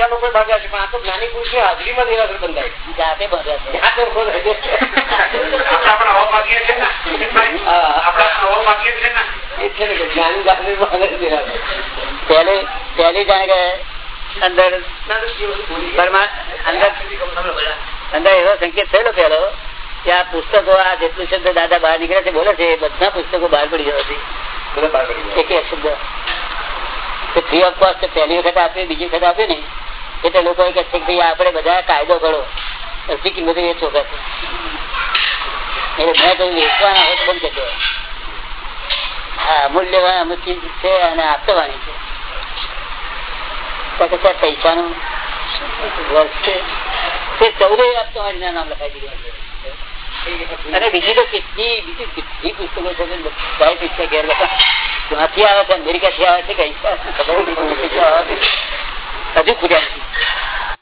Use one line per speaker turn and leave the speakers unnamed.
બીજા લોકો ભાગ્યા છે પણ આ તો જ્ઞાની પુરુષ ની હાજરીમાં દેરાસર બંધાય
જાતે બંધાય છે
જાતે બંધાય છે.
આપણા પણ આવો માગીએ છે ને
હા.
આપણા પણ આવો માગીએ છે ને
એ જ છે ને કે જ્ઞાની જાતે બંધાય દેરાસર.
પહેલી પહેલી જાણે કે અંદર પરમા અંદર અંદર એવો સંકેત થયેલો પેલો કે આ પુસ્તકો આ જેટલું શબ્દ દાદા બહાર નીકળે છે બોલે છે એ બધા પુસ્તકો બહાર પડી જવાથી
બધા બહાર પડી ગયા.
એક એક શબ્દ ફ્રી ઓફ કોસ્ટ પહેલી વખત આપે બીજી વખત આપે ને, એટલે લોકો કહે છે કે આપણે બધા કાયદો કરો. અડધી કિંમતે વેચો કે છે. એટલે મેં કહ્યું, વેચવાના હોય તો બંધ કરી હા અમૂલ્યવાન અમુક છે અને આપવાની છે. તો કે પૈસાનું વર્ષ છે. તે ચૌદે આપવાની નામ લખાઈ દીધું અને બીજી તો કેટલી, બીજી કેટલી પુસ્તકો છે પૈસા ઘેર બેઠા ક્યાંથી આવે છે અમેરિકા થી આવે છે કઈ ખબર નથી ક્યાંથી આવે છે. હજુ ખૂટ્યા નથી